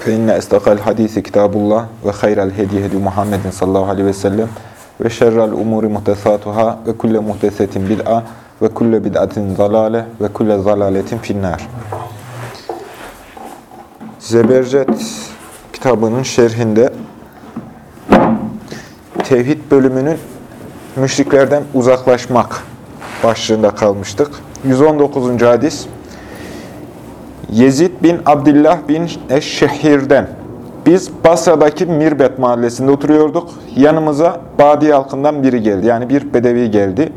فإن أصدق الحديث كتاب الله وخير الهدي هدي محمد صلى الله عليه وسلم وشر الأمور محدثاتها وكل محدثة بدعة وكل بدعة ضلالة وكل ضلالة في النار Zebercet kitabının şerhinde tevhid bölümünün müşriklerden uzaklaşmak başlığında kalmıştık. 119. hadis Yezid bin Abdullah bin Eşşehir'den. Biz Basra'daki Mirbet mahallesinde oturuyorduk. Yanımıza Badi halkından biri geldi. Yani bir bedevi geldi.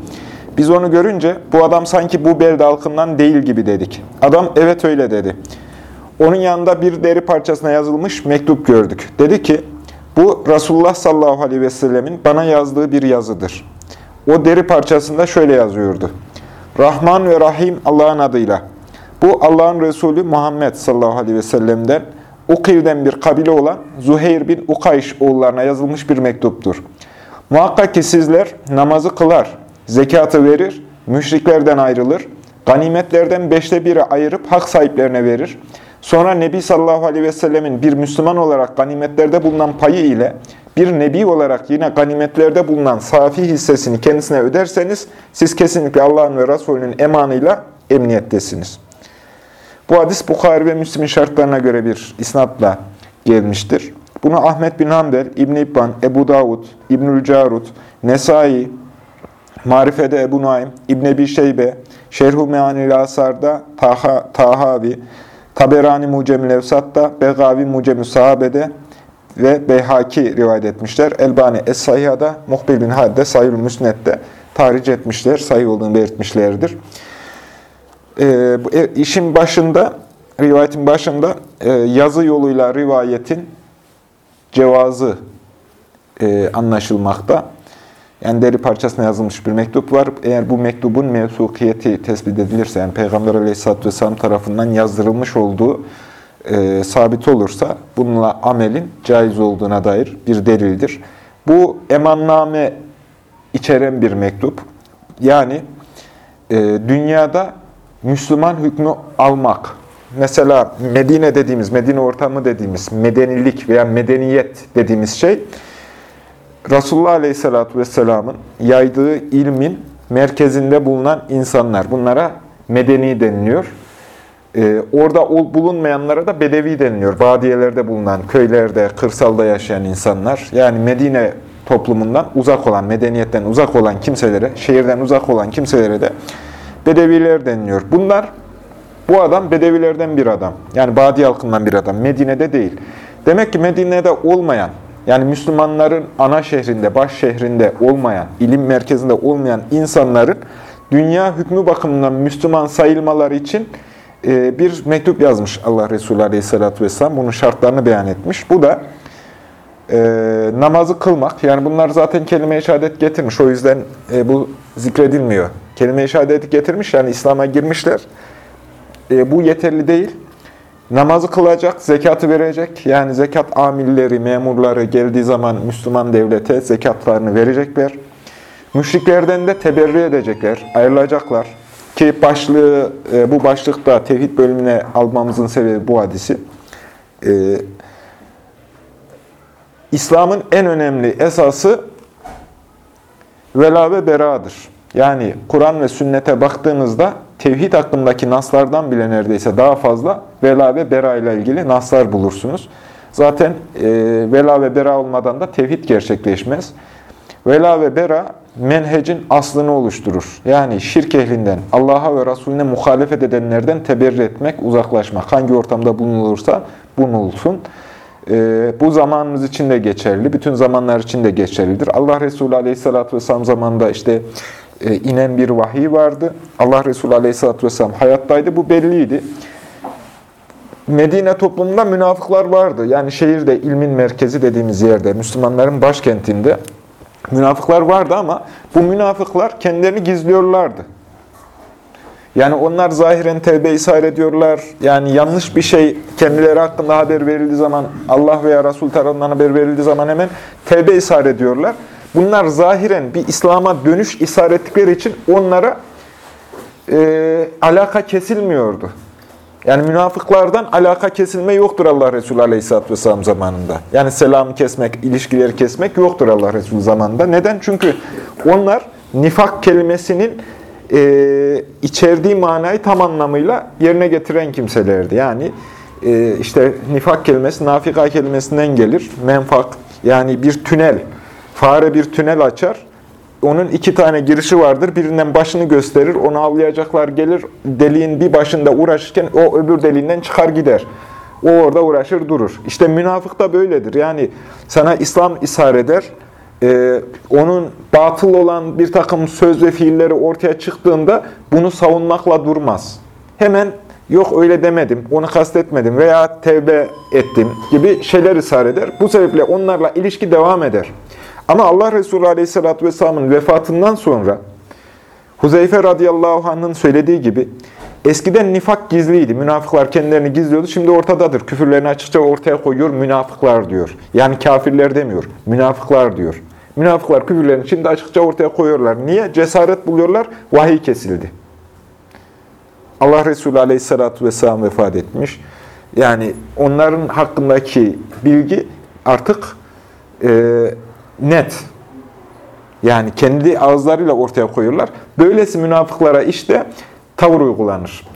Biz onu görünce bu adam sanki bu belde halkından değil gibi dedik. Adam evet öyle dedi. Onun yanında bir deri parçasına yazılmış mektup gördük. Dedi ki bu Resulullah sallallahu aleyhi ve sellemin bana yazdığı bir yazıdır. O deri parçasında şöyle yazıyordu. Rahman ve Rahim Allah'ın adıyla. Bu Allah'ın Resulü Muhammed sallallahu aleyhi ve sellem'den Ukiv'den bir kabile olan Zuheyr bin Ukayş oğullarına yazılmış bir mektuptur. Muhakkak ki sizler namazı kılar, zekatı verir, müşriklerden ayrılır, ganimetlerden beşte biri ayırıp hak sahiplerine verir. Sonra Nebi sallallahu aleyhi ve sellemin bir Müslüman olarak ganimetlerde bulunan payı ile bir Nebi olarak yine ganimetlerde bulunan safi hissesini kendisine öderseniz siz kesinlikle Allah'ın ve Resulünün emanıyla emniyettesiniz. Bu hadis Bukhari ve Müslim'in şartlarına göre bir isnatla gelmiştir. Bunu Ahmet bin Hanbel, İbn İbban, Ebu Davud, İbnül Carut, Nesai, Marifede Ebu Naim, İbn Ebi Şeybe, Şerhu Meanil Asar'da Taha, Tahavi, Taberani Mucemül Evsat'ta, Begavi Mucemül Sahabe'de ve Beyhaki rivayet etmişler. Elbani Es-Sahiha'da, Muhbil bin Had'de, Sayül Müsnet'te tahric etmişler, sayı olduğunu belirtmişlerdir. E, işin başında, rivayetin başında e, yazı yoluyla rivayetin cevazı e, anlaşılmakta. Yani deri parçasına yazılmış bir mektup var. Eğer bu mektubun mevsukiyeti tespit edilirse, yani Peygamber Aleyhisselatü Vesselam tarafından yazdırılmış olduğu e, sabit olursa, bununla amelin caiz olduğuna dair bir delildir. Bu emanname içeren bir mektup. Yani e, dünyada Müslüman hükmü almak, mesela Medine dediğimiz, Medine ortamı dediğimiz, medenilik veya medeniyet dediğimiz şey, Resulullah Aleyhisselatü Vesselam'ın yaydığı ilmin merkezinde bulunan insanlar. Bunlara medeni deniliyor. Ee, orada bulunmayanlara da bedevi deniliyor. Badiyelerde bulunan, köylerde, kırsalda yaşayan insanlar. Yani Medine toplumundan uzak olan, medeniyetten uzak olan kimselere, şehirden uzak olan kimselere de Bedeviler deniliyor. Bunlar, bu adam Bedevilerden bir adam. Yani Badi halkından bir adam. Medine'de değil. Demek ki Medine'de olmayan, yani Müslümanların ana şehrinde, baş şehrinde olmayan, ilim merkezinde olmayan insanların dünya hükmü bakımından Müslüman sayılmaları için e, bir mektup yazmış Allah Resulü Aleyhisselatü Vesselam. Bunun şartlarını beyan etmiş. Bu da e, namazı kılmak. Yani bunlar zaten kelime-i şehadet getirmiş. O yüzden e, bu zikredilmiyor. Kelime-i şehadeti getirmiş yani İslam'a girmişler. E, bu yeterli değil. Namazı kılacak, zekatı verecek. Yani zekat amilleri, memurları geldiği zaman Müslüman devlete zekatlarını verecekler. Müşriklerden de teberri edecekler, ayrılacaklar. Ki başlığı, e, bu başlıkta tevhid bölümüne almamızın sebebi bu hadisi. E, İslam'ın en önemli esası vela ve beradır. Yani Kur'an ve sünnete baktığınızda tevhid hakkındaki naslardan bile neredeyse daha fazla vela ve bera ile ilgili naslar bulursunuz. Zaten e, vela ve bera olmadan da tevhid gerçekleşmez. Vela ve bera menhecin aslını oluşturur. Yani şirk ehlinden, Allah'a ve Resulüne muhalefet edenlerden teberri etmek, uzaklaşmak. Hangi ortamda bulunulursa bulunulsun. E, bu zamanımız için de geçerli, bütün zamanlar için de geçerlidir. Allah Resulü Aleyhisselatü Vesselam zamanında işte inen bir vahiy vardı. Allah Resulü Aleyhisselatü Vesselam hayattaydı. Bu belliydi. Medine toplumunda münafıklar vardı. Yani şehirde, ilmin merkezi dediğimiz yerde, Müslümanların başkentinde münafıklar vardı ama bu münafıklar kendilerini gizliyorlardı. Yani onlar zahiren tevbe ishar ediyorlar. Yani yanlış bir şey kendileri hakkında haber verildiği zaman, Allah veya Resul tarafından haber verildiği zaman hemen tevbe ishar ediyorlar. Bunlar zahiren bir İslam'a dönüş ettikleri için onlara e, alaka kesilmiyordu. Yani münafıklardan alaka kesilme yoktur Allah Resulü Aleyhisselatü Vesselam zamanında. Yani selam kesmek, ilişkileri kesmek yoktur Allah Resulü zamanında. Neden? Çünkü onlar nifak kelimesinin e, içerdiği manayı tam anlamıyla yerine getiren kimselerdi. Yani e, işte nifak kelimesi nafika kelimesinden gelir. Menfak yani bir tünel, fare bir tünel açar onun iki tane girişi vardır. Birinden başını gösterir, onu avlayacaklar gelir. Deliğin bir başında uğraşırken o öbür deliğinden çıkar gider. O orada uğraşır durur. İşte münafık da böyledir. Yani sana İslam ishar eder. Ee, onun batıl olan bir takım söz ve fiilleri ortaya çıktığında bunu savunmakla durmaz. Hemen yok öyle demedim, onu kastetmedim veya tevbe ettim gibi şeyler ısrar eder. Bu sebeple onlarla ilişki devam eder. Ama Allah Resulü Aleyhisselatü Vesselam'ın vefatından sonra Huzeyfe radıyallahu anh'ın söylediği gibi eskiden nifak gizliydi. Münafıklar kendilerini gizliyordu. Şimdi ortadadır. Küfürlerini açıkça ortaya koyuyor. Münafıklar diyor. Yani kafirler demiyor. Münafıklar diyor. Münafıklar küfürlerini şimdi açıkça ortaya koyuyorlar. Niye? Cesaret buluyorlar. Vahiy kesildi. Allah Resulü Aleyhisselatü Vesselam vefat etmiş. Yani onların hakkındaki bilgi artık e, net. Yani kendi ağızlarıyla ortaya koyuyorlar. Böylesi münafıklara işte tavır uygulanır.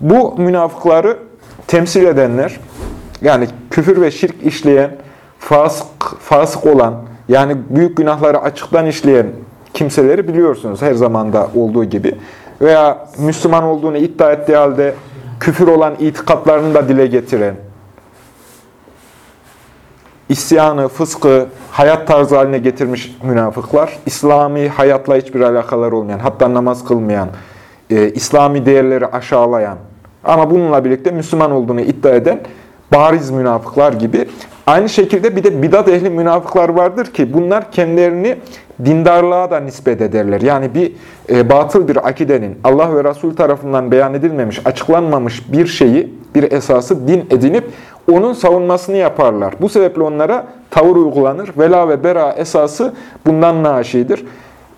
Bu münafıkları temsil edenler, yani küfür ve şirk işleyen, fasık, fasık olan, yani büyük günahları açıktan işleyen kimseleri biliyorsunuz her zamanda olduğu gibi. Veya Müslüman olduğunu iddia ettiği halde küfür olan itikatlarını da dile getiren, isyanı, fıskı hayat tarzı haline getirmiş münafıklar, İslami hayatla hiçbir alakaları olmayan, hatta namaz kılmayan, e, İslami değerleri aşağılayan ama bununla birlikte Müslüman olduğunu iddia eden bariz münafıklar gibi. Aynı şekilde bir de bidat ehli münafıklar vardır ki bunlar kendilerini dindarlığa da nispet ederler. Yani bir e, batıl bir akidenin Allah ve Resul tarafından beyan edilmemiş, açıklanmamış bir şeyi, bir esası din edinip onun savunmasını yaparlar. Bu sebeple onlara tavır uygulanır. Vela ve bera esası bundan naşidir.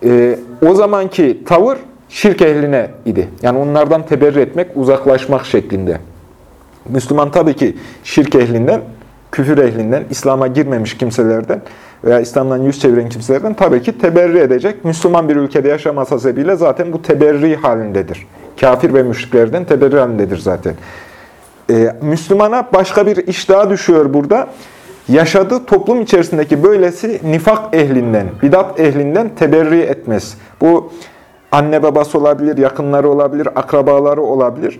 E, o zamanki tavır şirk ehline idi. Yani onlardan teberri etmek, uzaklaşmak şeklinde. Müslüman tabii ki şirk ehlinden, küfür ehlinden, İslam'a girmemiş kimselerden veya İslam'dan yüz çeviren kimselerden tabii ki teberri edecek. Müslüman bir ülkede yaşaması sebebiyle zaten bu teberri halindedir. Kafir ve müşriklerden teberri halindedir zaten. Ee, Müslümana başka bir iş daha düşüyor burada. Yaşadığı toplum içerisindeki böylesi nifak ehlinden, bidat ehlinden teberri etmez. Bu anne babası olabilir, yakınları olabilir, akrabaları olabilir.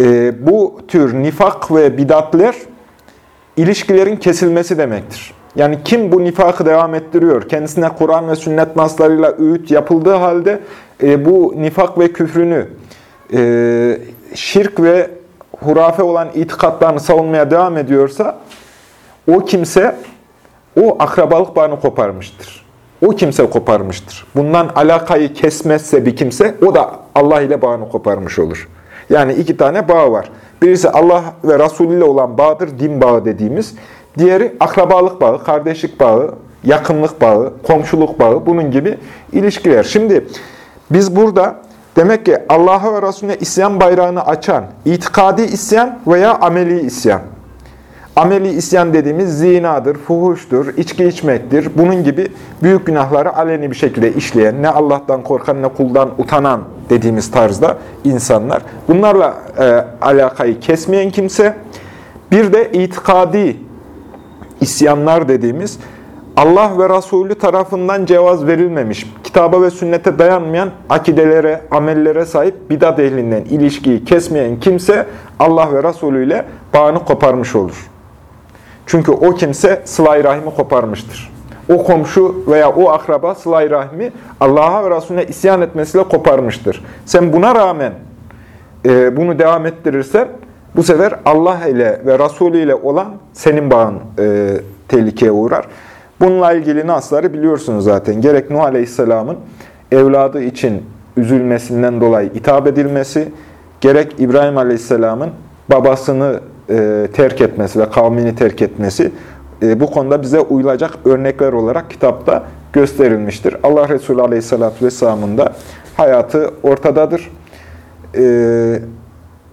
Ee, bu tür nifak ve bidatler ilişkilerin kesilmesi demektir. Yani kim bu nifakı devam ettiriyor, kendisine Kur'an ve sünnet naslarıyla öğüt yapıldığı halde e, bu nifak ve küfrünü, e, şirk ve hurafe olan itikatlarını savunmaya devam ediyorsa, o kimse o akrabalık bağını koparmıştır. O kimse koparmıştır. Bundan alakayı kesmezse bir kimse, o da Allah ile bağını koparmış olur. Yani iki tane bağ var. Birisi Allah ve Resulü ile olan bağdır, din bağı dediğimiz. Diğeri akrabalık bağı, kardeşlik bağı, yakınlık bağı, komşuluk bağı, bunun gibi ilişkiler. Şimdi biz burada demek ki Allah'a ve Resulüne isyan bayrağını açan, itikadi isyan veya ameli isyan. Ameli isyan dediğimiz zinadır, fuhuştur, içki içmektir. Bunun gibi büyük günahları aleni bir şekilde işleyen, ne Allah'tan korkan ne kuldan utanan dediğimiz tarzda insanlar. Bunlarla e, alakayı kesmeyen kimse, bir de itikadi isyanlar dediğimiz Allah ve Resulü tarafından cevaz verilmemiş, kitaba ve sünnete dayanmayan akidelere, amellere sahip bidat ehlinden ilişkiyi kesmeyen kimse Allah ve Resulü ile bağını koparmış olur. Çünkü o kimse sıla rahimi koparmıştır. O komşu veya o akraba sıla rahimi Allah'a ve Resulüne isyan etmesiyle koparmıştır. Sen buna rağmen e, bunu devam ettirirsen Bu sefer Allah ile ve Resulü ile olan senin bağın e, tehlikeye uğrar. Bununla ilgili nasları biliyorsunuz zaten. Gerek Nuh Aleyhisselam'ın evladı için üzülmesinden dolayı hitap edilmesi, gerek İbrahim Aleyhisselam'ın babasını e, terk etmesi ve kavmini terk etmesi e, bu konuda bize uyulacak örnekler olarak kitapta gösterilmiştir. Allah Resulü Aleyhisselatü Vesselam'ın da hayatı ortadadır. E,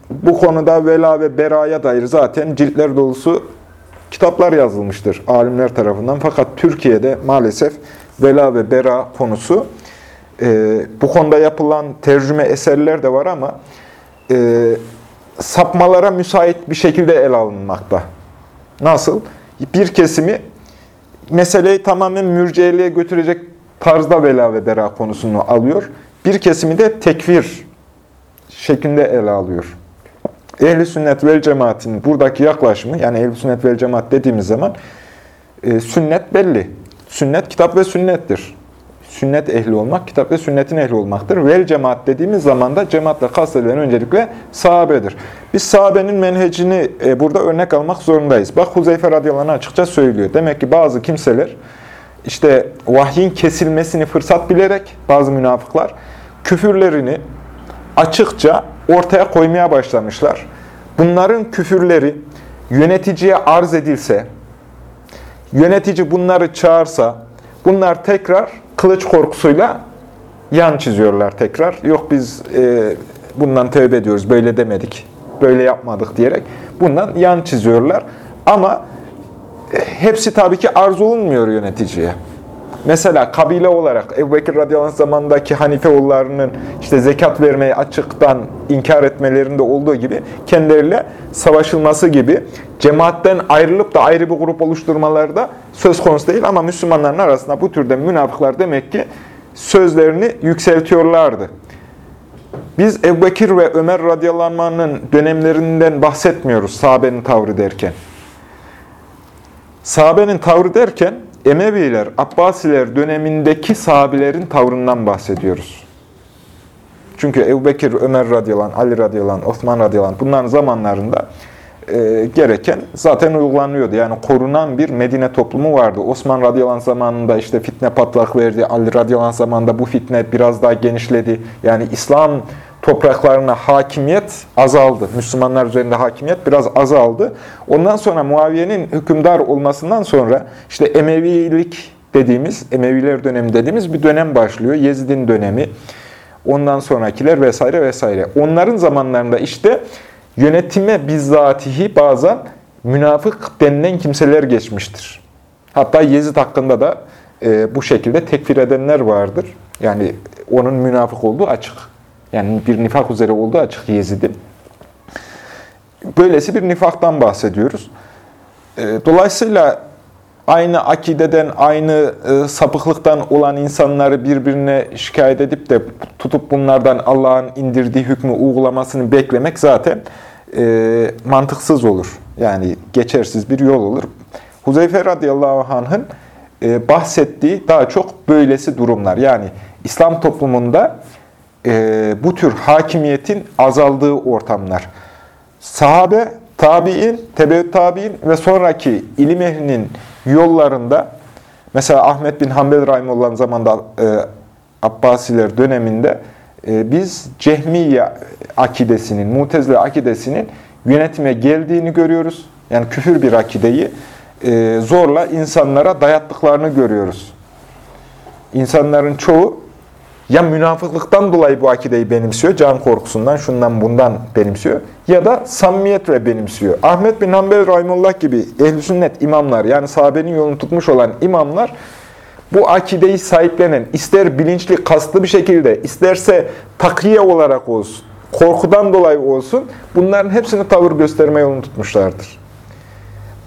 bu konuda vela ve beraya dair zaten ciltler dolusu kitaplar yazılmıştır alimler tarafından. Fakat Türkiye'de maalesef vela ve bera konusu e, bu konuda yapılan tercüme eserler de var ama e, sapmalara müsait bir şekilde ele alınmakta. Nasıl? Bir kesimi meseleyi tamamen mürciyeliğe götürecek tarzda vela ve bera konusunu alıyor. Bir kesimi de tekfir şeklinde ele alıyor. Ehli sünnet vel cemaatin buradaki yaklaşımı, yani ehli sünnet vel cemaat dediğimiz zaman e, sünnet belli. Sünnet kitap ve sünnettir. Sünnet ehli olmak, kitap ve sünnetin ehli olmaktır. Vel cemaat dediğimiz zaman da cemaatle kastedilen öncelikle sahabedir. Biz sahabenin menhecini e, burada örnek almak zorundayız. Bak Huzeyfe radıyallahu açıkça söylüyor. Demek ki bazı kimseler işte vahyin kesilmesini fırsat bilerek bazı münafıklar küfürlerini açıkça ortaya koymaya başlamışlar. Bunların küfürleri yöneticiye arz edilse, yönetici bunları çağırsa, bunlar tekrar kılıç korkusuyla yan çiziyorlar tekrar. Yok biz e, bundan tövbe ediyoruz, böyle demedik, böyle yapmadık diyerek bundan yan çiziyorlar. Ama hepsi tabii ki arz olunmuyor yöneticiye. Mesela kabile olarak Ebu Bekir radıyallahu anh zamandaki Hanife işte zekat vermeyi açıktan inkar etmelerinde olduğu gibi kendileriyle savaşılması gibi cemaatten ayrılıp da ayrı bir grup oluşturmaları da söz konusu değil ama Müslümanların arasında bu türde münafıklar demek ki sözlerini yükseltiyorlardı. Biz Ebu Bekir ve Ömer radıyallahu anh'ın dönemlerinden bahsetmiyoruz sahabenin tavrı derken. Sahabenin tavrı derken Emeviler, Abbasiler dönemindeki sahabilerin tavrından bahsediyoruz. Çünkü Ebu Bekir, Ömer radıyallahu anh, Ali radıyallahu anh, Osman radıyallahu anh bunların zamanlarında e, gereken zaten uygulanıyordu. Yani korunan bir Medine toplumu vardı. Osman radıyallahu anh zamanında işte fitne patlak verdi. Ali radıyallahu anh zamanında bu fitne biraz daha genişledi. Yani İslam topraklarına hakimiyet azaldı. Müslümanlar üzerinde hakimiyet biraz azaldı. Ondan sonra Muaviye'nin hükümdar olmasından sonra işte Emevilik dediğimiz, Emeviler dönemi dediğimiz bir dönem başlıyor. Yezid'in dönemi. Ondan sonrakiler vesaire vesaire. Onların zamanlarında işte yönetime bizzatihi bazen münafık denilen kimseler geçmiştir. Hatta Yezid hakkında da e, bu şekilde tekfir edenler vardır. Yani onun münafık olduğu açık. Yani bir nifak üzere olduğu açık Yezid'in. Böylesi bir nifaktan bahsediyoruz. E, dolayısıyla aynı akideden, aynı e, sapıklıktan olan insanları birbirine şikayet edip de tutup bunlardan Allah'ın indirdiği hükmü uygulamasını beklemek zaten e, mantıksız olur. Yani geçersiz bir yol olur. Huzeyfe radıyallahu anh'ın e, bahsettiği daha çok böylesi durumlar. Yani İslam toplumunda e, bu tür hakimiyetin azaldığı ortamlar. Sahabe, tabi'in, tebeut tabi'in ve sonraki ilim ehlinin yollarında, mesela Ahmet bin Hanbel Rahimullah'ın zamanında e, Abbasiler döneminde e, biz Cehmiye akidesinin, Mutezile akidesinin yönetime geldiğini görüyoruz. Yani küfür bir akideyi e, zorla insanlara dayattıklarını görüyoruz. İnsanların çoğu ya münafıklıktan dolayı bu akideyi benimsiyor, can korkusundan, şundan bundan benimsiyor ya da samimiyetle benimsiyor. Ahmet bin Hanbel Rahimullah gibi ehl sünnet imamlar yani sahabenin yolunu tutmuş olan imamlar bu akideyi sahiplenen, ister bilinçli, kaslı bir şekilde, isterse takiye olarak olsun, korkudan dolayı olsun, bunların hepsini tavır gösterme yolunu tutmuşlardır.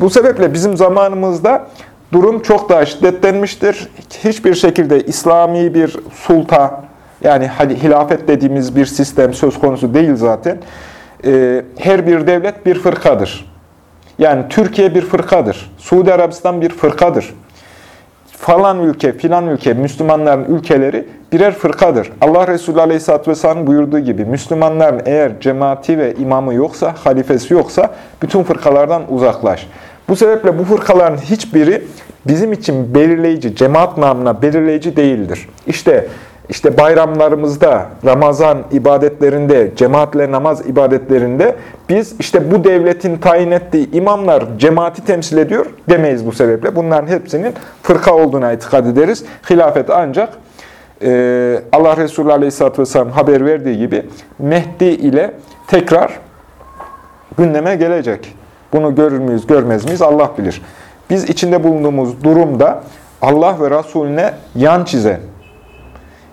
Bu sebeple bizim zamanımızda durum çok daha şiddetlenmiştir. Hiçbir şekilde İslami bir sulta, yani hilafet dediğimiz bir sistem söz konusu değil zaten. Ee, her bir devlet bir fırkadır. Yani Türkiye bir fırkadır. Suudi Arabistan bir fırkadır. Falan ülke, filan ülke, Müslümanların ülkeleri birer fırkadır. Allah Resulü Aleyhisselatü Vesselam buyurduğu gibi Müslümanların eğer cemaati ve imamı yoksa, halifesi yoksa bütün fırkalardan uzaklaş. Bu sebeple bu fırkaların hiçbiri bizim için belirleyici, cemaat namına belirleyici değildir. İşte işte bayramlarımızda, Ramazan ibadetlerinde, cemaatle namaz ibadetlerinde biz işte bu devletin tayin ettiği imamlar cemaati temsil ediyor demeyiz bu sebeple. Bunların hepsinin fırka olduğuna itikad ederiz. Hilafet ancak e, Allah Resulü Aleyhisselatü Vesselam haber verdiği gibi Mehdi ile tekrar gündeme gelecek. Bunu görür müyüz, görmez miyiz Allah bilir. Biz içinde bulunduğumuz durumda Allah ve Resulüne yan çizen,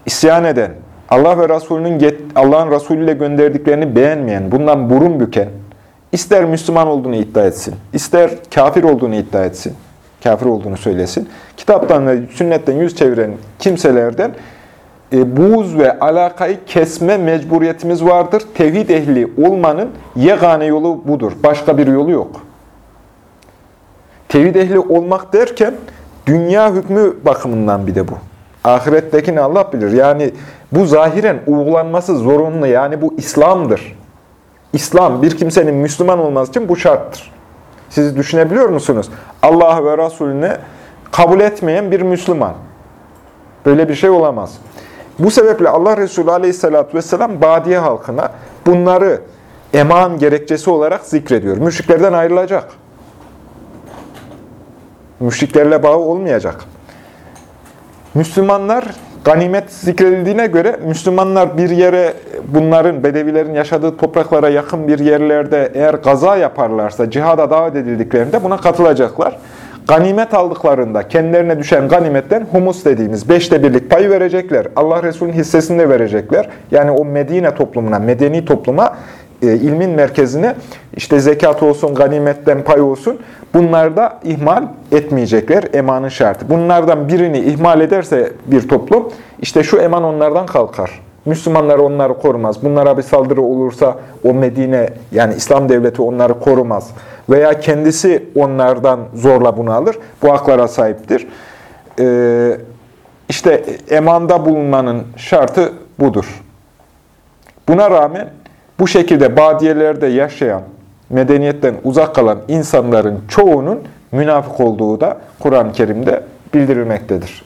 isyan eden, Allah ve Resulünün Allah'ın Resulü ile gönderdiklerini beğenmeyen, bundan burun büken, ister Müslüman olduğunu iddia etsin, ister kafir olduğunu iddia etsin, kafir olduğunu söylesin, kitaptan ve sünnetten yüz çeviren kimselerden e, buğz ve alakayı kesme mecburiyetimiz vardır. Tevhid ehli olmanın yegane yolu budur. Başka bir yolu yok. Tevhid ehli olmak derken dünya hükmü bakımından bir de bu. Ahirettekini Allah bilir. Yani bu zahiren uygulanması zorunlu. Yani bu İslam'dır. İslam bir kimsenin Müslüman olması için bu şarttır. Siz düşünebiliyor musunuz? Allah ve Resulüne kabul etmeyen bir Müslüman. Böyle bir şey olamaz. Bu sebeple Allah Resulü Aleyhisselatü vesselam Badiye halkına bunları eman gerekçesi olarak zikrediyor. Müşriklerden ayrılacak. Müşriklerle bağı olmayacak. Müslümanlar ganimet zikredildiğine göre Müslümanlar bir yere bunların, Bedevilerin yaşadığı topraklara yakın bir yerlerde eğer gaza yaparlarsa, cihada davet edildiklerinde buna katılacaklar. Ganimet aldıklarında kendilerine düşen ganimetten humus dediğimiz beşte birlik payı verecekler. Allah Resulü'nün hissesini de verecekler. Yani o Medine toplumuna, medeni topluma, e, ilmin merkezine işte zekat olsun, ganimetten pay olsun bunlar da ihmal etmeyecekler. Emanın şartı. Bunlardan birini ihmal ederse bir toplum işte şu eman onlardan kalkar. Müslümanlar onları korumaz. Bunlara bir saldırı olursa o Medine yani İslam devleti onları korumaz. Veya kendisi onlardan zorla bunu alır. Bu haklara sahiptir. Ee, işte emanda bulunmanın şartı budur. Buna rağmen bu şekilde badiyelerde yaşayan, medeniyetten uzak kalan insanların çoğunun münafık olduğu da Kur'an-ı Kerim'de bildirilmektedir.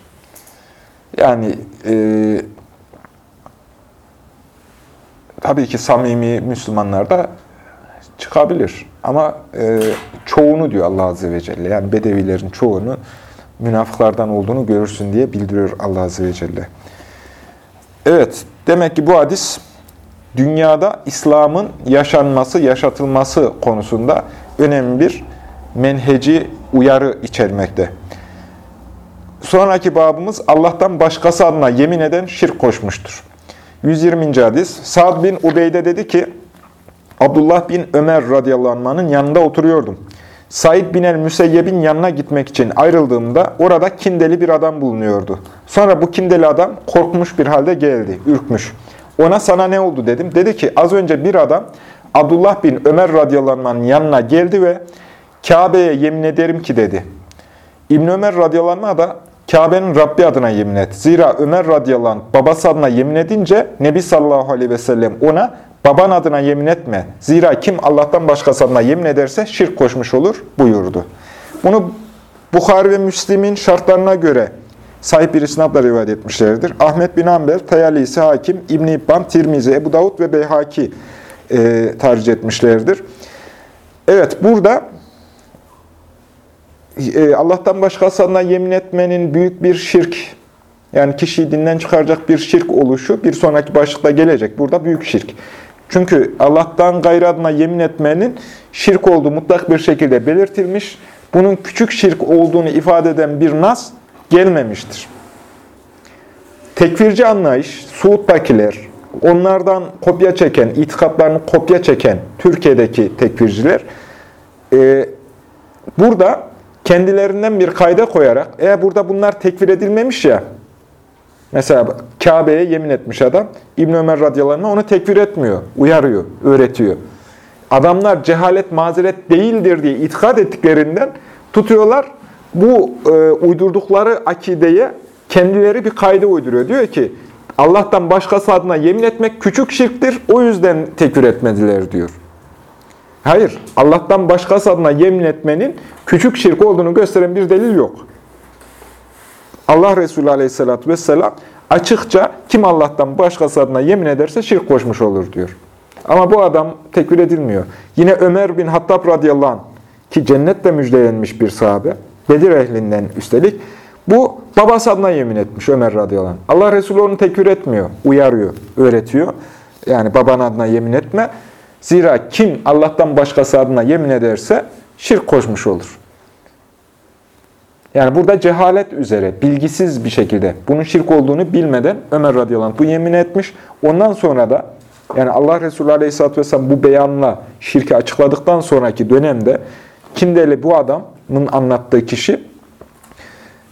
Yani e, tabii ki samimi Müslümanlar da çıkabilir. Ama e, çoğunu diyor Allah Azze ve Celle. Yani Bedevilerin çoğunu münafıklardan olduğunu görürsün diye bildiriyor Allah Azze ve Celle. Evet, demek ki bu hadis dünyada İslam'ın yaşanması, yaşatılması konusunda önemli bir menheci uyarı içermekte. Sonraki babımız Allah'tan başkası adına yemin eden şirk koşmuştur. 120. hadis Sa'd bin Ubeyde dedi ki Abdullah bin Ömer radıyallahu anh'ın yanında oturuyordum. Said bin el-Müseyyeb'in yanına gitmek için ayrıldığımda orada kindeli bir adam bulunuyordu. Sonra bu kindeli adam korkmuş bir halde geldi, ürkmüş. Ona sana ne oldu dedim. Dedi ki az önce bir adam Abdullah bin Ömer radıyallahu anh'ın yanına geldi ve Kabe'ye yemin ederim ki dedi. İbn Ömer radıyallahu anh da Kabe'nin Rabbi adına yemin et. Zira Ömer radıyallahu anh babası adına yemin edince Nebi sallallahu aleyhi ve sellem ona baban adına yemin etme. Zira kim Allah'tan başkası adına yemin ederse şirk koşmuş olur buyurdu. Bunu Bukhari ve Müslim'in şartlarına göre sahip bir isnatla rivayet etmişlerdir. Ahmet bin Ambel, Tayalisi Hakim, İbn-i İbban, Tirmizi, Ebu Davud ve Beyhaki e, tercih etmişlerdir. Evet, burada e, Allah'tan başkasına yemin etmenin büyük bir şirk, yani kişiyi dinden çıkaracak bir şirk oluşu bir sonraki başlıkta gelecek. Burada büyük şirk. Çünkü Allah'tan gayrı adına yemin etmenin şirk olduğu mutlak bir şekilde belirtilmiş. Bunun küçük şirk olduğunu ifade eden bir nas gelmemiştir. Tekfirci anlayış, Suud'dakiler, onlardan kopya çeken, itikatlarını kopya çeken Türkiye'deki tekfirciler, e, burada kendilerinden bir kayda koyarak, eğer burada bunlar tekfir edilmemiş ya, mesela Kabe'ye yemin etmiş adam, İbn Ömer radıyallahu anh onu tekfir etmiyor, uyarıyor, öğretiyor. Adamlar cehalet mazeret değildir diye itikad ettiklerinden tutuyorlar, bu e, uydurdukları akideye kendileri bir kayda uyduruyor. Diyor ki, Allah'tan başkası adına yemin etmek küçük şirktir. O yüzden tekfir etmediler diyor. Hayır, Allah'tan başkası adına yemin etmenin küçük şirk olduğunu gösteren bir delil yok. Allah Resulü Aleyhisselatü vesselam açıkça kim Allah'tan başkası adına yemin ederse şirk koşmuş olur diyor. Ama bu adam tekfir edilmiyor. Yine Ömer bin Hattab radıyallahu anh ki cennetle müjdelenmiş bir sahabe, Bedir ehlinden üstelik, bu babası adına yemin etmiş Ömer radıyallahu anh. Allah Resulü onu tekfir etmiyor, uyarıyor, öğretiyor. Yani baban adına yemin etme. Zira kim Allah'tan başkası adına yemin ederse şirk koşmuş olur. Yani burada cehalet üzere, bilgisiz bir şekilde bunun şirk olduğunu bilmeden Ömer radıyallahu anh bu yemin etmiş. Ondan sonra da yani Allah Resulü aleyhisselatü vesselam bu beyanla şirki açıkladıktan sonraki dönemde Kindeli bu adamın anlattığı kişi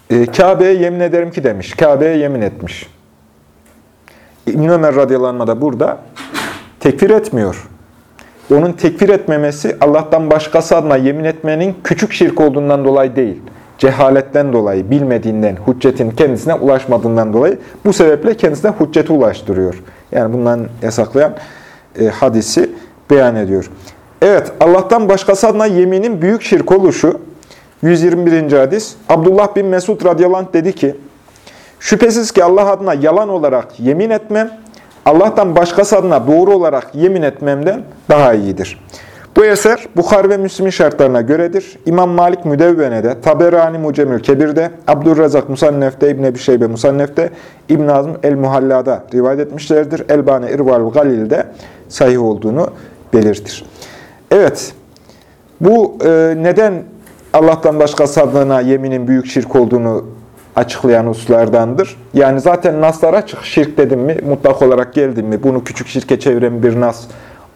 e, Kabe'ye yemin ederim ki demiş. Kabe'ye yemin etmiş. İbn Ömer radıyallahu da burada tekfir etmiyor. Onun tekfir etmemesi Allah'tan başkası adına yemin etmenin küçük şirk olduğundan dolayı değil. Cehaletten dolayı, bilmediğinden, hüccetin kendisine ulaşmadığından dolayı bu sebeple kendisine hücceti ulaştırıyor. Yani bundan yasaklayan e, hadisi beyan ediyor. Evet, Allah'tan başkası adına yeminin büyük şirk oluşu 121. hadis. Abdullah bin Mesud radıyallahu anh dedi ki, Şüphesiz ki Allah adına yalan olarak yemin etmem, Allah'tan başkası adına doğru olarak yemin etmemden daha iyidir. Bu eser Bukhar ve Müslim'in şartlarına göredir. İmam Malik Müdevvene'de, Taberani Mucemül Kebir'de, Abdurrazak Musannef'te, İbn Ebi Şeybe İbn Azm El-Muhalla'da rivayet etmişlerdir. Elbani İrval Galil'de sahih olduğunu belirtir. Evet, bu e, neden Allah'tan başkası adına yeminin büyük şirk olduğunu açıklayan hususlardandır. Yani zaten naslar açık. Şirk dedim mi, mutlak olarak geldim mi, bunu küçük şirke çeviren bir nas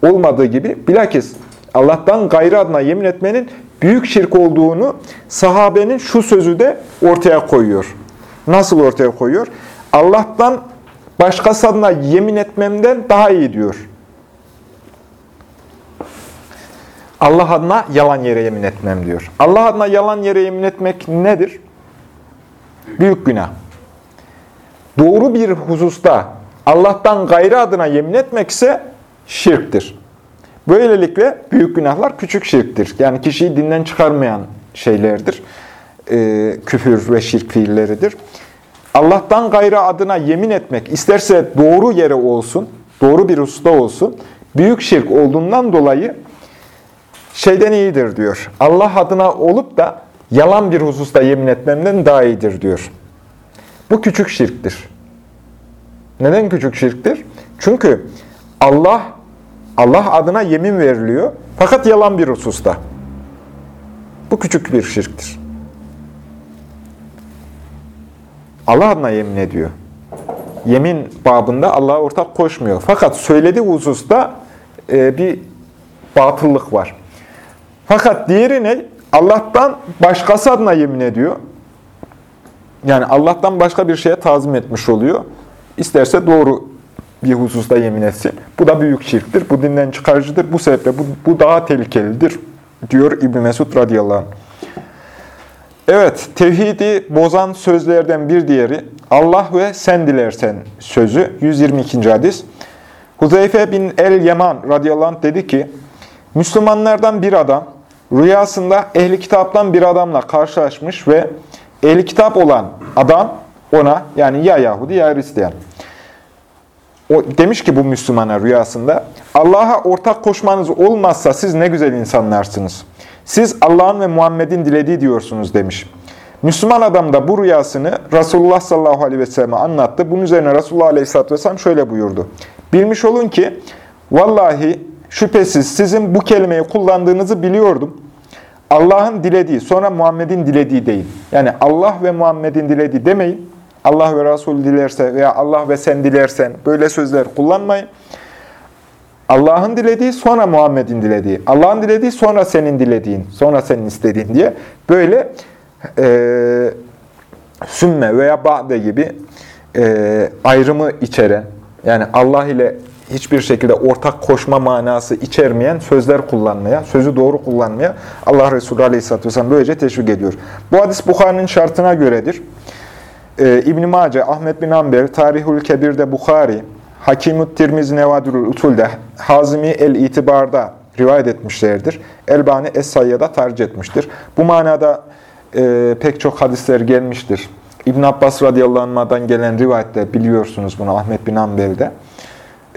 olmadığı gibi bilakis Allah'tan gayrı adına yemin etmenin büyük şirk olduğunu sahabenin şu sözü de ortaya koyuyor. Nasıl ortaya koyuyor? Allah'tan başkası adına yemin etmemden daha iyi diyor. Allah adına yalan yere yemin etmem diyor. Allah adına yalan yere yemin etmek nedir? Büyük günah. Doğru bir hususta Allah'tan gayrı adına yemin etmek ise şirktir. Böylelikle büyük günahlar küçük şirktir. Yani kişiyi dinden çıkarmayan şeylerdir. Ee, küfür ve şirk fiilleridir. Allah'tan gayrı adına yemin etmek, isterse doğru yere olsun, doğru bir usta olsun, büyük şirk olduğundan dolayı şeyden iyidir diyor. Allah adına olup da yalan bir hususta yemin etmemden daha iyidir diyor. Bu küçük şirktir. Neden küçük şirktir? Çünkü Allah Allah adına yemin veriliyor fakat yalan bir hususta. Bu küçük bir şirktir. Allah adına yemin ediyor. Yemin babında Allah'a ortak koşmuyor. Fakat söylediği hususta e, bir batıllık var. Fakat diğeri ne? Allah'tan başkası adına yemin ediyor. Yani Allah'tan başka bir şeye tazim etmiş oluyor. İsterse doğru bir hususta yemin etsin. Bu da büyük şirktir. Bu dinden çıkarıcıdır. Bu sebeple bu, bu daha tehlikelidir diyor İbn Mesud radıyallahu anh. Evet, tevhidi bozan sözlerden bir diğeri Allah ve sen dilersen sözü 122. hadis. Huzeyfe bin el-Yaman radıyallahu anh dedi ki, Müslümanlardan bir adam rüyasında ehli kitaptan bir adamla karşılaşmış ve ehli kitap olan adam ona yani ya Yahudi ya Hristiyan o demiş ki bu Müslümana rüyasında Allah'a ortak koşmanız olmazsa siz ne güzel insanlarsınız. Siz Allah'ın ve Muhammed'in dilediği diyorsunuz demiş. Müslüman adam da bu rüyasını Resulullah sallallahu aleyhi ve selleme anlattı. Bunun üzerine Resulullah aleyhisselatü vesselam şöyle buyurdu. Bilmiş olun ki vallahi şüphesiz sizin bu kelimeyi kullandığınızı biliyordum. Allah'ın dilediği, sonra Muhammed'in dilediği değil. Yani Allah ve Muhammed'in dilediği demeyin. Allah ve Resul dilerse veya Allah ve sen dilersen böyle sözler kullanmayın. Allah'ın dilediği sonra Muhammed'in dilediği. Allah'ın dilediği sonra senin dilediğin. Sonra senin istediğin diye. Böyle e, sümme veya ba'de gibi e, ayrımı içeren yani Allah ile hiçbir şekilde ortak koşma manası içermeyen sözler kullanmaya, sözü doğru kullanmaya Allah Resulü Aleyhisselatü Vesselam böylece teşvik ediyor. Bu hadis Bukhari'nin şartına göredir. E, İbn-i Mace, Ahmet bin Amber, Tarihül Kebir'de Bukhari, Hakimut Tirmizi Nevadülül Usul'de, Hazimi El-İtibar'da rivayet etmişlerdir. Elbani Es-Sayya'da tercih etmiştir. Bu manada e, pek çok hadisler gelmiştir. İbn Abbas radıyallahu anh'dan gelen rivayette biliyorsunuz bunu Ahmet bin Amber'de.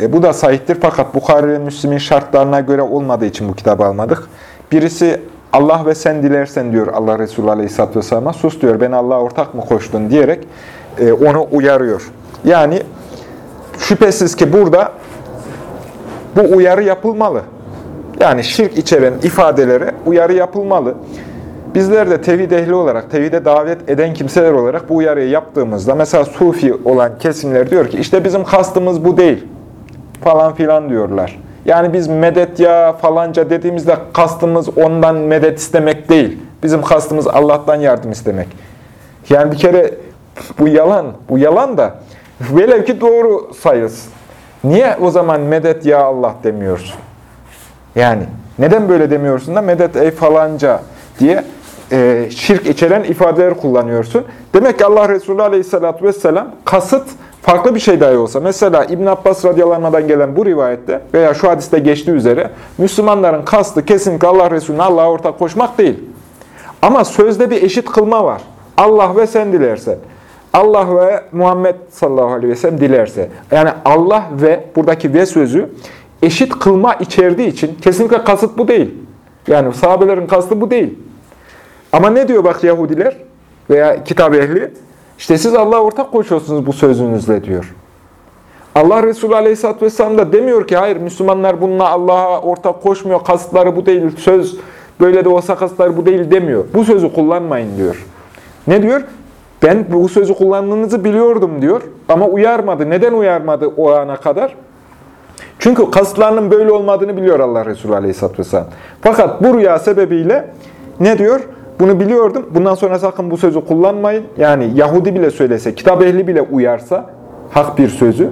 E, bu da sahiptir fakat Bukhari ve Müslim'in şartlarına göre olmadığı için bu kitabı almadık. Birisi Allah ve sen dilersen diyor Allah Resulü Aleyhisselatü Vesselam'a sus diyor ben Allah'a ortak mı koştun diyerek e, onu uyarıyor. Yani şüphesiz ki burada bu uyarı yapılmalı. Yani şirk içeren ifadelere uyarı yapılmalı. Bizler de tevhid ehli olarak, tevhide davet eden kimseler olarak bu uyarıyı yaptığımızda, mesela sufi olan kesimler diyor ki, işte bizim kastımız bu değil falan filan diyorlar. Yani biz medet ya falanca dediğimizde kastımız ondan medet istemek değil. Bizim kastımız Allah'tan yardım istemek. Yani bir kere bu yalan, bu yalan da velev ki doğru sayılsın. Niye o zaman medet ya Allah demiyorsun? Yani neden böyle demiyorsun da medet ey falanca diye e, şirk içeren ifadeler kullanıyorsun. Demek ki Allah Resulü Aleyhisselatü Vesselam kasıt farklı bir şey dahi olsa. Mesela İbn Abbas radıyallahu gelen bu rivayette veya şu hadiste geçtiği üzere Müslümanların kastı kesinlikle Allah Resulüne Allah'a ortak koşmak değil. Ama sözde bir eşit kılma var. Allah ve sen dilersen. Allah ve Muhammed sallallahu aleyhi ve sellem dilerse. Yani Allah ve buradaki ve sözü eşit kılma içerdiği için kesinlikle kasıt bu değil. Yani sahabelerin kastı bu değil. Ama ne diyor bak Yahudiler veya kitap ehli? İşte siz Allah'a ortak koşuyorsunuz bu sözünüzle diyor. Allah Resulü Aleyhisselatü Vesselam da demiyor ki hayır Müslümanlar bununla Allah'a ortak koşmuyor, kasıtları bu değil, söz böyle de olsa kasıtları bu değil demiyor. Bu sözü kullanmayın diyor. Ne diyor? Ben bu sözü kullandığınızı biliyordum diyor ama uyarmadı. Neden uyarmadı o ana kadar? Çünkü kasıtlarının böyle olmadığını biliyor Allah Resulü Aleyhisselatü Vesselam. Fakat bu rüya sebebiyle ne diyor? Bunu biliyordum. Bundan sonra sakın bu sözü kullanmayın. Yani Yahudi bile söylese, kitap ehli bile uyarsa hak bir sözü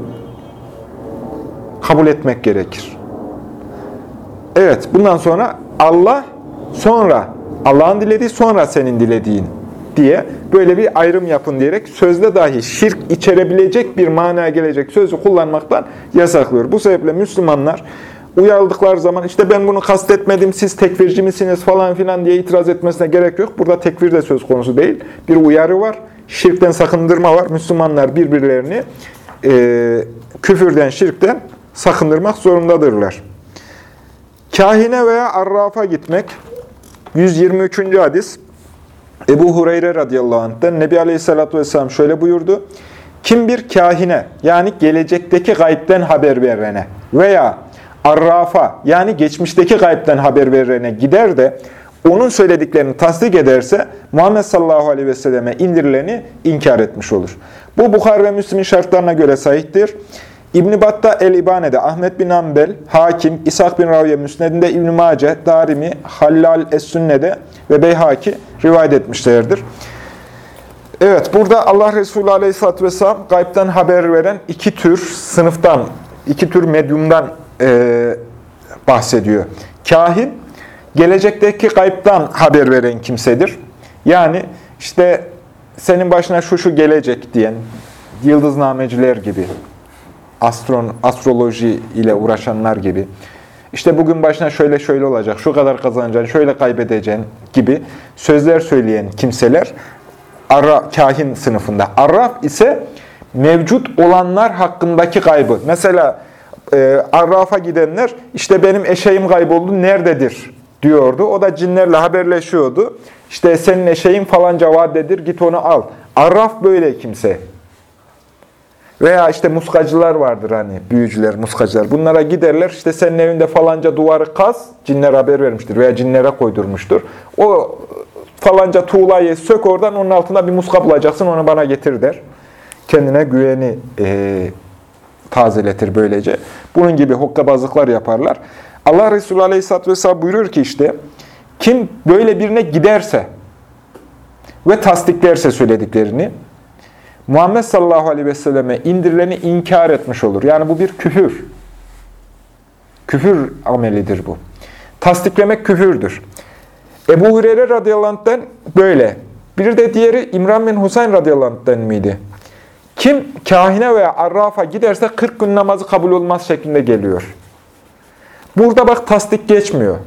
kabul etmek gerekir. Evet, bundan sonra Allah sonra Allah'ın dilediği sonra senin dilediğin diye böyle bir ayrım yapın diyerek sözde dahi şirk içerebilecek bir manaya gelecek sözü kullanmaktan yasaklıyor. Bu sebeple Müslümanlar uyarıldıkları zaman işte ben bunu kastetmedim, siz tekfirci misiniz falan filan diye itiraz etmesine gerek yok. Burada tekfir de söz konusu değil. Bir uyarı var, şirkten sakındırma var. Müslümanlar birbirlerini e, küfürden, şirkten sakındırmak zorundadırlar. Kahine veya arrafa gitmek, 123. hadis, Ebu Hureyre radıyallahu anh'ten Nebi Aleyhisselatü Vesselam şöyle buyurdu. Kim bir kahine yani gelecekteki gaybden haber verene veya arrafa yani geçmişteki gaybden haber verene gider de onun söylediklerini tasdik ederse Muhammed sallallahu aleyhi ve selleme indirileni inkar etmiş olur. Bu Bukhar ve Müslim'in şartlarına göre sahiptir. İbn-i Battah el-İbane'de, Ahmet bin Ambel, Hakim, İshak bin Raviye Müsned'inde, İbn-i Mace, Darimi, Hallal Es-Sünne'de ve Beyhaki rivayet etmişlerdir. Evet, burada Allah Resulü Aleyhisselatü Vesselam gaybden haber veren iki tür sınıftan, iki tür medyumdan e, bahsediyor. Kahin, gelecekteki gaybdan haber veren kimsedir. Yani işte senin başına şu şu gelecek diyen yıldıznameciler gibi, astron, astroloji ile uğraşanlar gibi, işte bugün başına şöyle şöyle olacak, şu kadar kazanacaksın, şöyle kaybedeceksin gibi sözler söyleyen kimseler Arra, kahin sınıfında. Arraf ise mevcut olanlar hakkındaki kaybı. Mesela e, Arraf'a gidenler işte benim eşeğim kayboldu nerededir diyordu. O da cinlerle haberleşiyordu. İşte senin eşeğin falanca vadedir git onu al. Arraf böyle kimse. Veya işte muskacılar vardır hani büyücüler, muskacılar. Bunlara giderler işte senin evinde falanca duvarı kaz, cinler haber vermiştir veya cinlere koydurmuştur. O falanca tuğlayı sök oradan onun altında bir muska bulacaksın onu bana getir der. Kendine güveni e, tazeletir böylece. Bunun gibi hokkabazlıklar yaparlar. Allah Resulü Aleyhisselatü Vesselam buyuruyor ki işte kim böyle birine giderse ve tasdiklerse söylediklerini Muhammed sallallahu aleyhi ve selleme indirileni inkar etmiş olur. Yani bu bir küfür. Küfür amelidir bu. Tasdiklemek küfürdür. Ebu Hureyre radıyallahu böyle Bir de diğeri İmran bin Husayn radıyallahu anh'den miydi? Kim kahine veya arrafa giderse 40 gün namazı kabul olmaz şeklinde geliyor. Burada bak tasdik geçmiyor.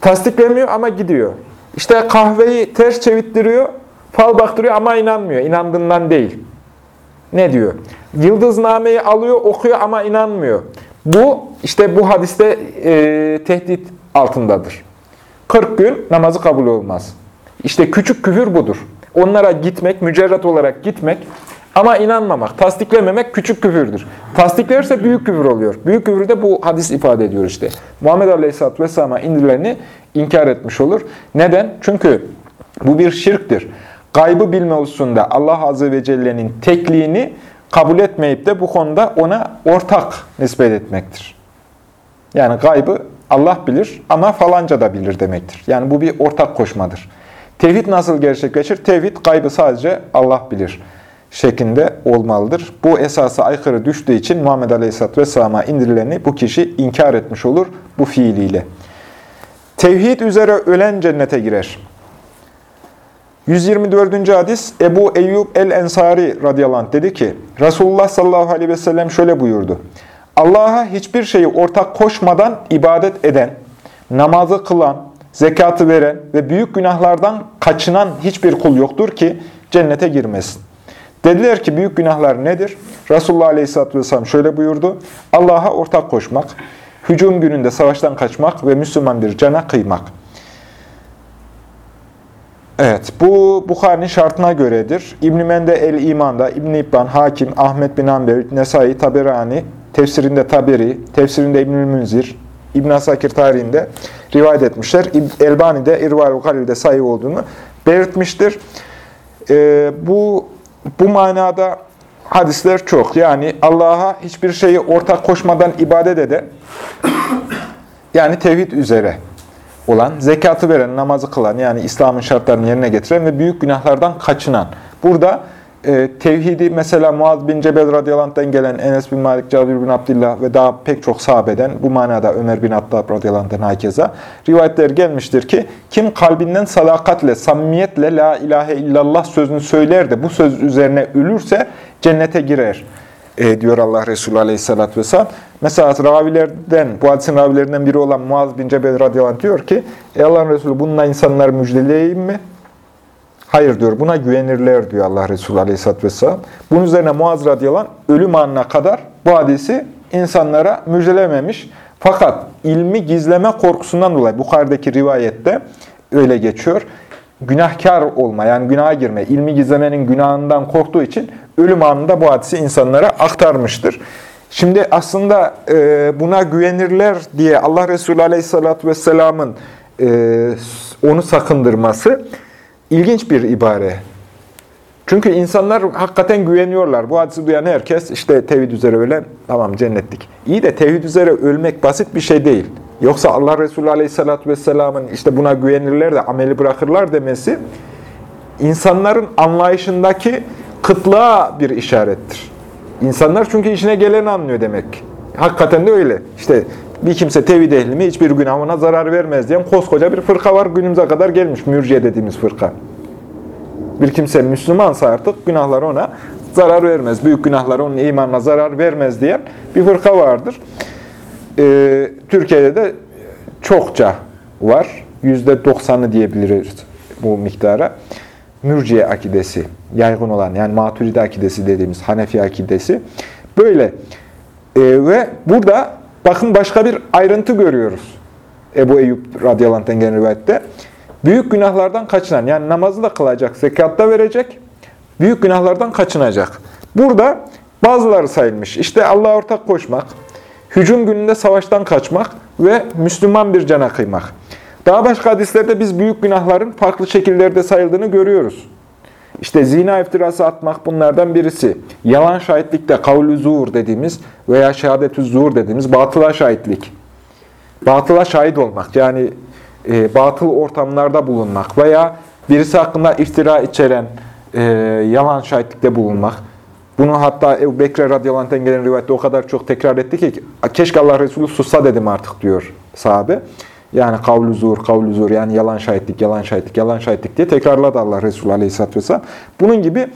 Tasdiklemiyor ama gidiyor. İşte kahveyi ters çevittiriyor, fal baktırıyor ama inanmıyor. İnandığından değil. Ne diyor? Yıldıznameyi alıyor, okuyor ama inanmıyor. Bu işte bu hadiste e, tehdit altındadır. 40 gün namazı kabul olmaz. İşte küçük küfür budur. Onlara gitmek, mücerret olarak gitmek ama inanmamak, tasdiklememek küçük küfürdür. Tasdiklerse büyük küfür oluyor. Büyük küfür de bu hadis ifade ediyor işte. Muhammed Aleyhisselatü Vesselam'a indirileni inkar etmiş olur. Neden? Çünkü bu bir şirktir. Gaybı bilme hususunda Allah Azze ve Celle'nin tekliğini kabul etmeyip de bu konuda ona ortak nispet etmektir. Yani gaybı Allah bilir ama falanca da bilir demektir. Yani bu bir ortak koşmadır. Tevhid nasıl gerçekleşir? Tevhid gaybı sadece Allah bilir şeklinde olmalıdır. Bu esasa aykırı düştüğü için Muhammed Aleyhisselatü Vesselam'a indirileni bu kişi inkar etmiş olur bu fiiliyle. Tevhid üzere ölen cennete girer. 124. hadis Ebu Eyyub el-Ensari radıyallahu anh dedi ki, Resulullah sallallahu aleyhi ve sellem şöyle buyurdu. Allah'a hiçbir şeyi ortak koşmadan ibadet eden, namazı kılan, zekatı veren ve büyük günahlardan kaçınan hiçbir kul yoktur ki cennete girmesin. Dediler ki büyük günahlar nedir? Resulullah Aleyhisselatü Vesselam şöyle buyurdu. Allah'a ortak koşmak, hücum gününde savaştan kaçmak ve Müslüman bir cana kıymak. Evet, bu Bukhari'nin şartına göredir. İbn-i Mende el-İman'da, İbn-i İbban, Hakim, Ahmet bin Amber, Nesai, Taberani, tefsirinde Taberi, tefsirinde İbn-i Münzir, İbn Asakir tarihinde rivayet etmişler. Elbani'de İrval-ı Halil'de sayı olduğunu belirtmiştir. Ee, bu bu manada hadisler çok. Yani Allah'a hiçbir şeyi ortak koşmadan ibadet eden, yani tevhid üzere olan, zekatı veren, namazı kılan, yani İslam'ın şartlarını yerine getiren ve büyük günahlardan kaçınan. Burada e, tevhidi mesela Muaz bin Cebel radıyallahu gelen Enes bin Malik, Cabir bin Abdullah ve daha pek çok sahabeden, bu manada Ömer bin Attab radıyallahu hakeza, rivayetler gelmiştir ki, kim kalbinden sadakatle, samimiyetle la ilahe illallah sözünü söyler de bu söz üzerine ölürse cennete girer e, diyor Allah Resulü aleyhissalatü vesselam. Mesela ravilerden, bu hadisin ravilerinden biri olan Muaz bin Cebel radıyallahu diyor ki, Ey Allah'ın Resulü bununla insanları müjdeleyeyim mi? Hayır diyor, buna güvenirler diyor Allah Resulü Aleyhisselatü Vesselam. Bunun üzerine Muaz radıyallahu ölüm anına kadar bu hadisi insanlara müjdelememiş. Fakat ilmi gizleme korkusundan dolayı Bukhari'deki rivayette öyle geçiyor. Günahkar olma yani günaha girme, ilmi gizlemenin günahından korktuğu için ölüm anında bu hadisi insanlara aktarmıştır. Şimdi aslında e, buna güvenirler diye Allah Resulü Aleyhisselatü Vesselam'ın e, onu sakındırması ilginç bir ibare. Çünkü insanlar hakikaten güveniyorlar. Bu hadisi duyan herkes işte tevhid üzere ölen tamam cennetlik. İyi de tevhid üzere ölmek basit bir şey değil. Yoksa Allah Resulü Aleyhisselatü Vesselam'ın işte buna güvenirler de ameli bırakırlar demesi insanların anlayışındaki kıtlığa bir işarettir. İnsanlar çünkü işine geleni anlıyor demek. Hakikaten de öyle. İşte bir kimse tevhid ehli mi hiçbir günahına zarar vermez diyen koskoca bir fırka var günümüze kadar gelmiş. Mürciye dediğimiz fırka. Bir kimse Müslümansa artık günahlar ona zarar vermez. Büyük günahlar onun imanına zarar vermez diyen bir fırka vardır. Ee, Türkiye'de de çokça var. Yüzde doksanı diyebiliriz bu miktara. Mürciye akidesi yaygın olan yani maturide akidesi dediğimiz Hanefi akidesi. Böyle. Ee, ve burada Bakın başka bir ayrıntı görüyoruz. Ebu Eyyub radıyallahu anh'ten gelen rivayette. Büyük günahlardan kaçınan, yani namazı da kılacak, zekat da verecek, büyük günahlardan kaçınacak. Burada bazıları sayılmış. İşte Allah'a ortak koşmak, hücum gününde savaştan kaçmak ve Müslüman bir cana kıymak. Daha başka hadislerde biz büyük günahların farklı şekillerde sayıldığını görüyoruz. İşte zina iftirası atmak bunlardan birisi. Yalan şahitlikte kavl-ü zuhur dediğimiz veya şehadetü zuhur dediğimiz batıla şahitlik. Batıla şahit olmak yani e, batıl ortamlarda bulunmak veya birisi hakkında iftira içeren e, yalan şahitlikte bulunmak. Bunu hatta Ebu Bekir radıyallahu anh'ten gelen rivayette o kadar çok tekrar etti ki keşke Allah Resulü sussa dedim artık diyor sahabe. Yani kavlu zur, kavlu zur yani yalan şahitlik, yalan şahitlik, yalan şahitlik diye tekrarladı Allah Resulü Aleyhisselatü Vesselam. Bunun gibi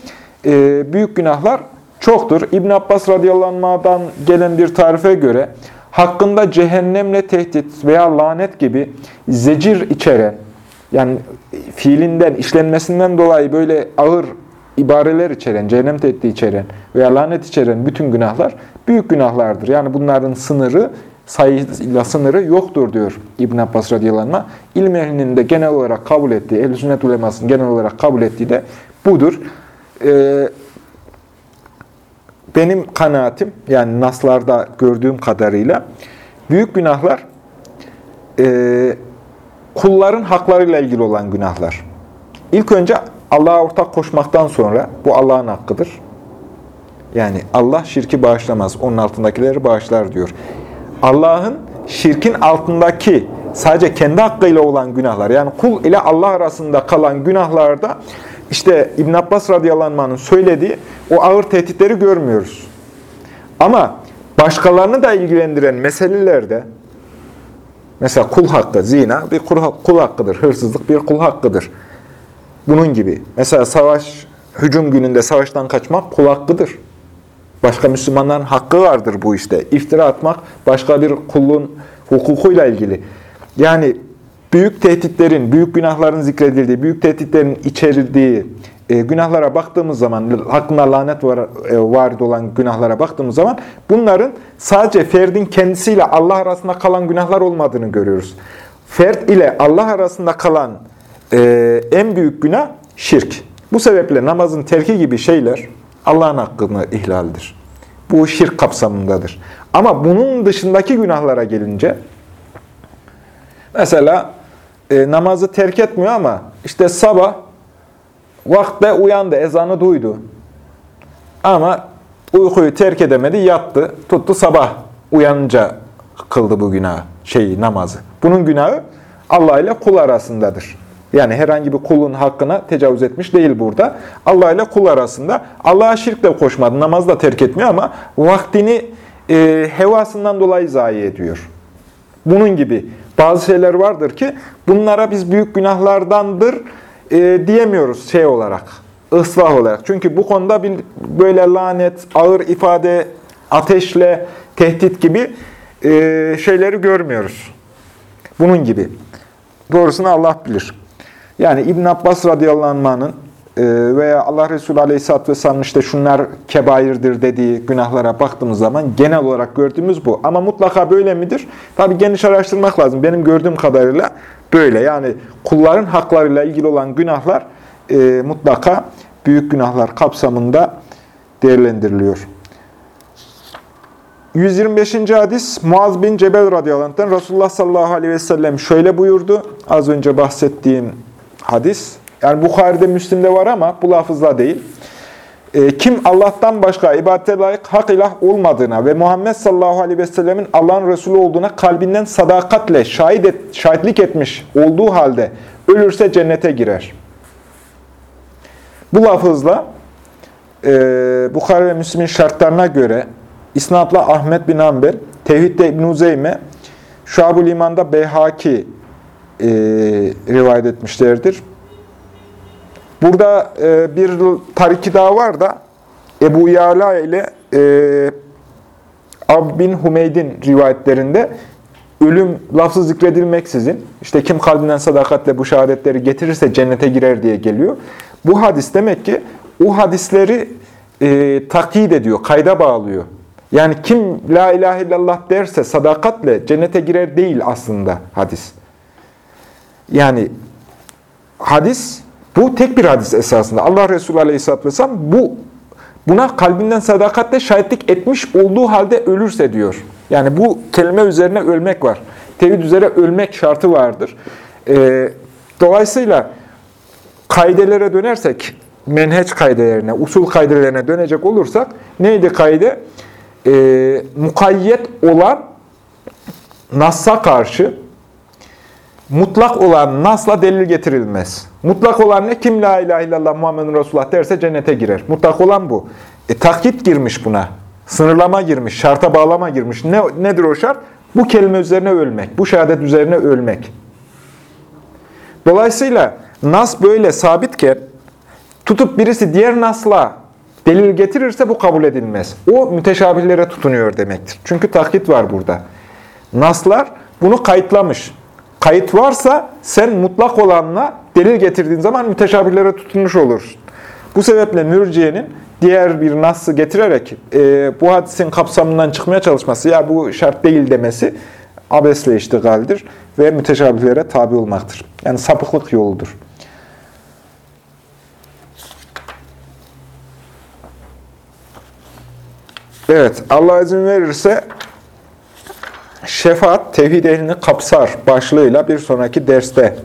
e, büyük günahlar çoktur. İbn Abbas radıyallahu gelen bir tarife göre hakkında cehennemle tehdit veya lanet gibi zecir içeren, yani fiilinden, işlenmesinden dolayı böyle ağır ibareler içeren, cehennem tehdidi içeren veya lanet içeren bütün günahlar büyük günahlardır. Yani bunların sınırı, sayıyla sınırı yoktur diyor İbn Abbas radıyallahu anh. İlm ehlinin de genel olarak kabul ettiği, ehl sünnet ulemasının genel olarak kabul ettiği de budur. Ee, benim kanaatim, yani naslarda gördüğüm kadarıyla, büyük günahlar e, kulların haklarıyla ilgili olan günahlar. İlk önce Allah'a ortak koşmaktan sonra, bu Allah'ın hakkıdır. Yani Allah şirki bağışlamaz, onun altındakileri bağışlar diyor. Allah'ın şirkin altındaki sadece kendi hakkıyla olan günahlar, yani kul ile Allah arasında kalan günahlarda işte İbn Abbas radıyallahu söylediği o ağır tehditleri görmüyoruz. Ama başkalarını da ilgilendiren meselelerde mesela kul hakkı, zina bir kul hakkıdır, hırsızlık bir kul hakkıdır. Bunun gibi. Mesela savaş, hücum gününde savaştan kaçmak kul hakkıdır. Başka Müslümanların hakkı vardır bu işte. İftira atmak başka bir kulun hukukuyla ilgili. Yani büyük tehditlerin, büyük günahların zikredildiği, büyük tehditlerin içerildiği e, günahlara baktığımız zaman, hakkında lanet var, e, varid olan günahlara baktığımız zaman bunların sadece ferdin kendisiyle Allah arasında kalan günahlar olmadığını görüyoruz. Fert ile Allah arasında kalan e, en büyük günah şirk. Bu sebeple namazın terki gibi şeyler Allah'ın hakkını ihlaldir. Bu şirk kapsamındadır. Ama bunun dışındaki günahlara gelince, mesela e, namazı terk etmiyor ama işte sabah vakte uyandı, ezanı duydu. Ama uykuyu terk edemedi, yattı, tuttu sabah uyanınca kıldı bu günahı, şeyi, namazı. Bunun günahı Allah ile kul arasındadır. Yani herhangi bir kulun hakkına tecavüz etmiş değil burada. Allah ile kul arasında. Allah'a şirkle koşmadı, namazı da terk etmiyor ama vaktini e, hevasından dolayı zayi ediyor. Bunun gibi bazı şeyler vardır ki bunlara biz büyük günahlardandır e, diyemiyoruz şey olarak, ıslah olarak. Çünkü bu konuda bir böyle lanet, ağır ifade, ateşle, tehdit gibi e, şeyleri görmüyoruz. Bunun gibi. Doğrusunu Allah bilir. Yani İbn Abbas radıyallahu anh'ın e, veya Allah Resulü aleyhisselatü vesselamın işte şunlar kebairdir dediği günahlara baktığımız zaman genel olarak gördüğümüz bu. Ama mutlaka böyle midir? Tabi geniş araştırmak lazım. Benim gördüğüm kadarıyla böyle. Yani kulların haklarıyla ilgili olan günahlar e, mutlaka büyük günahlar kapsamında değerlendiriliyor. 125. hadis Muaz bin Cebel radıyallahu anh'tan Resulullah sallallahu aleyhi ve sellem şöyle buyurdu. Az önce bahsettiğim hadis. Yani Bukhari'de, Müslim'de var ama bu lafızla değil. E, kim Allah'tan başka ibadete layık hak ilah olmadığına ve Muhammed sallallahu aleyhi ve sellemin Allah'ın Resulü olduğuna kalbinden sadakatle şahit et, şahitlik etmiş olduğu halde ölürse cennete girer. Bu lafızla e, Bukhari ve Müslim'in şartlarına göre İsnatla Ahmet bin Ambel, Tevhid'de İbn-i Zeyme, Şuab-ül İman'da Beyhaki e, rivayet etmişlerdir. Burada e, bir tariki daha var da Ebu Yala ile e, Ab bin Humeyd'in rivayetlerinde ölüm lafzı zikredilmeksizin, işte kim kalbinden sadakatle bu şehadetleri getirirse cennete girer diye geliyor. Bu hadis demek ki o hadisleri e, takyit ediyor, kayda bağlıyor. Yani kim la ilahe illallah derse sadakatle cennete girer değil aslında hadis. Yani hadis bu tek bir hadis esasında. Allah Resulü Aleyhisselatü Vesselam bu buna kalbinden sadakatle şahitlik etmiş olduğu halde ölürse diyor. Yani bu kelime üzerine ölmek var. Tevhid üzere ölmek şartı vardır. Ee, dolayısıyla kaidelere dönersek, menheç kaidelerine, usul kaidelerine dönecek olursak neydi kaide? Ee, mukayyet olan Nas'a karşı mutlak olan nasla delil getirilmez. Mutlak olan ne? Kim la ilahe illallah Muhammedun Resulullah derse cennete girer. Mutlak olan bu. E, takkit girmiş buna. Sınırlama girmiş, şarta bağlama girmiş. Ne, nedir o şart? Bu kelime üzerine ölmek, bu şehadet üzerine ölmek. Dolayısıyla nas böyle sabitken tutup birisi diğer nasla delil getirirse bu kabul edilmez. O müteşabihlere tutunuyor demektir. Çünkü takkit var burada. Naslar bunu kayıtlamış. Kayıt varsa sen mutlak olanla delil getirdiğin zaman müteşabihlere tutunmuş olursun. Bu sebeple mürciyenin diğer bir nassı getirerek e, bu hadisin kapsamından çıkmaya çalışması, ya bu şart değil demesi abesle iştigaldir ve müteşabihlere tabi olmaktır. Yani sapıklık yoludur. Evet, Allah izin verirse şefaat tevhid ehlini kapsar başlığıyla bir sonraki derste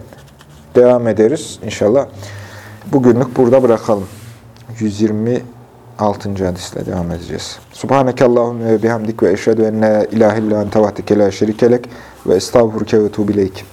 devam ederiz inşallah. Bugünlük burada bırakalım. 126. hadisle devam edeceğiz. Subhaneke Allahümme ve bihamdik ve eşhedü enne ilahe illa ente vahdike la şerikelek ve estağfurke ve tuğbileyk.